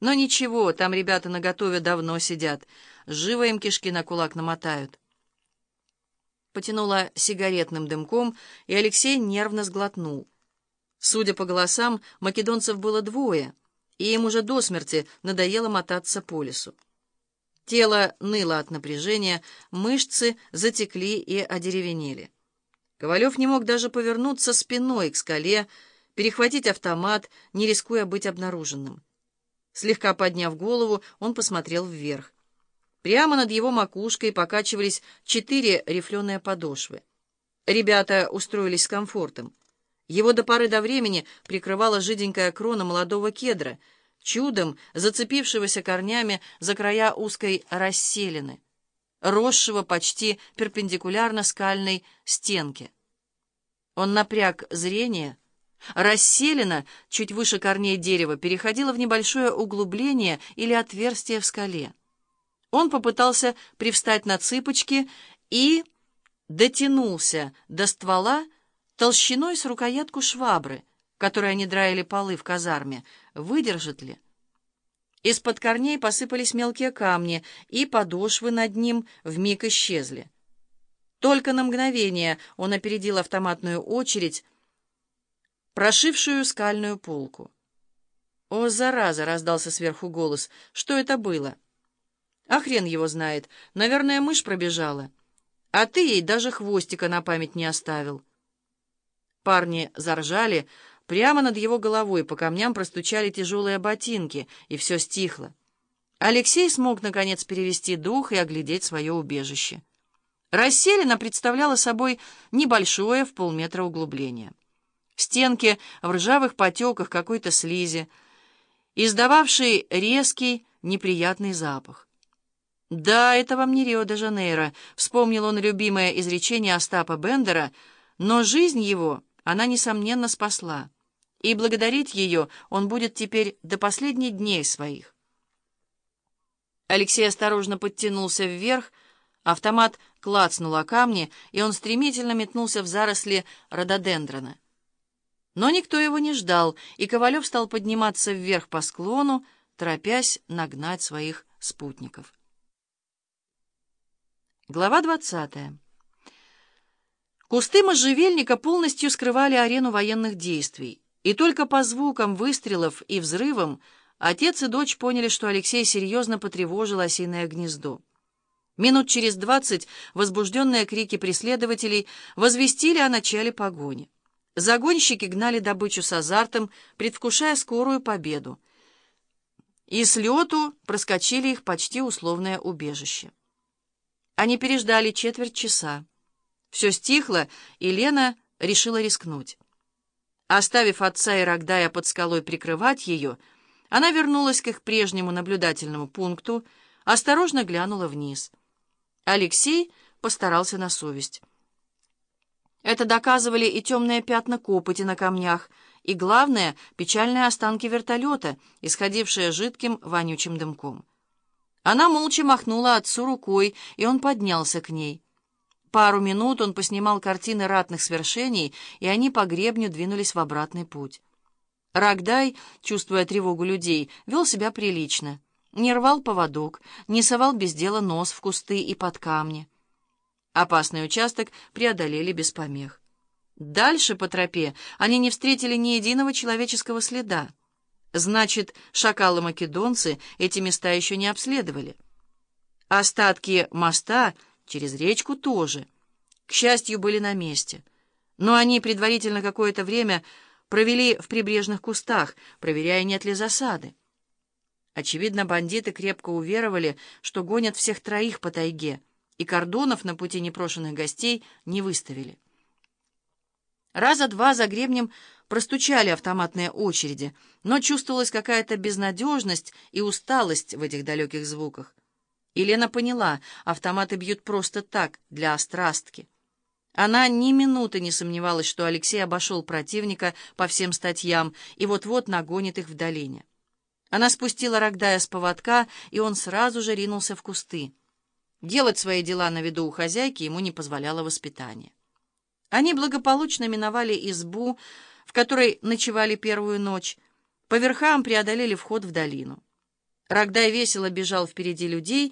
Но ничего, там ребята наготове давно сидят. Живо им кишки на кулак намотают. Потянула сигаретным дымком, и Алексей нервно сглотнул. Судя по голосам, македонцев было двое, и им уже до смерти надоело мотаться по лесу. Тело ныло от напряжения, мышцы затекли и одеревенели. Ковалев не мог даже повернуться спиной к скале, перехватить автомат, не рискуя быть обнаруженным. Слегка подняв голову, он посмотрел вверх. Прямо над его макушкой покачивались четыре рифленые подошвы. Ребята устроились с комфортом. Его до поры до времени прикрывала жиденькая крона молодого кедра, чудом зацепившегося корнями за края узкой расселины, росшего почти перпендикулярно скальной стенке. Он напряг зрение. Расселена, чуть выше корней дерева, переходила в небольшое углубление или отверстие в скале. Он попытался привстать на цыпочки и дотянулся до ствола толщиной с рукоятку швабры, которой они драили полы в казарме. Выдержит ли? Из-под корней посыпались мелкие камни, и подошвы над ним вмиг исчезли. Только на мгновение он опередил автоматную очередь, прошившую скальную полку. «О, зараза!» — раздался сверху голос. «Что это было?» А хрен его знает. Наверное, мышь пробежала. А ты ей даже хвостика на память не оставил. Парни заржали. Прямо над его головой по камням простучали тяжелые ботинки, и все стихло. Алексей смог, наконец, перевести дух и оглядеть свое убежище. Расселена представляла собой небольшое в полметра углубление. Стенки в ржавых потеках какой-то слизи, издававший резкий неприятный запах. «Да, это вам не Рио-де-Жанейро», — вспомнил он любимое изречение Остапа Бендера, но жизнь его она, несомненно, спасла, и благодарить ее он будет теперь до последних дней своих. Алексей осторожно подтянулся вверх, автомат клацнул о камни, и он стремительно метнулся в заросли рододендрона. Но никто его не ждал, и Ковалев стал подниматься вверх по склону, торопясь нагнать своих спутников. Глава 20. Кусты можжевельника полностью скрывали арену военных действий, и только по звукам выстрелов и взрывам отец и дочь поняли, что Алексей серьезно потревожил осиное гнездо. Минут через двадцать возбужденные крики преследователей возвестили о начале погони. Загонщики гнали добычу с азартом, предвкушая скорую победу. И с лету проскочили их почти условное убежище. Они переждали четверть часа. Все стихло, и Лена решила рискнуть. Оставив отца и Рогдая под скалой прикрывать ее, она вернулась к их прежнему наблюдательному пункту, осторожно глянула вниз. Алексей постарался на совесть. Это доказывали и темные пятна копоти на камнях, и, главное, печальные останки вертолета, исходившие жидким вонючим дымком. Она молча махнула отцу рукой, и он поднялся к ней. Пару минут он поснимал картины ратных свершений, и они по гребню двинулись в обратный путь. Рогдай, чувствуя тревогу людей, вел себя прилично. Не рвал поводок, не совал без дела нос в кусты и под камни. Опасный участок преодолели без помех. Дальше по тропе они не встретили ни единого человеческого следа. Значит, шакалы-македонцы эти места еще не обследовали. Остатки моста через речку тоже, к счастью, были на месте. Но они предварительно какое-то время провели в прибрежных кустах, проверяя, нет ли засады. Очевидно, бандиты крепко уверовали, что гонят всех троих по тайге, и кордонов на пути непрошенных гостей не выставили. Раза два за гребнем простучали автоматные очереди, но чувствовалась какая-то безнадежность и усталость в этих далеких звуках. И Лена поняла, автоматы бьют просто так, для острастки. Она ни минуты не сомневалась, что Алексей обошел противника по всем статьям и вот-вот нагонит их в долине. Она спустила Рогдая с поводка, и он сразу же ринулся в кусты. Делать свои дела на виду у хозяйки ему не позволяло воспитание. Они благополучно миновали избу, в которой ночевали первую ночь, по верхам преодолели вход в долину. Рогдай весело бежал впереди людей,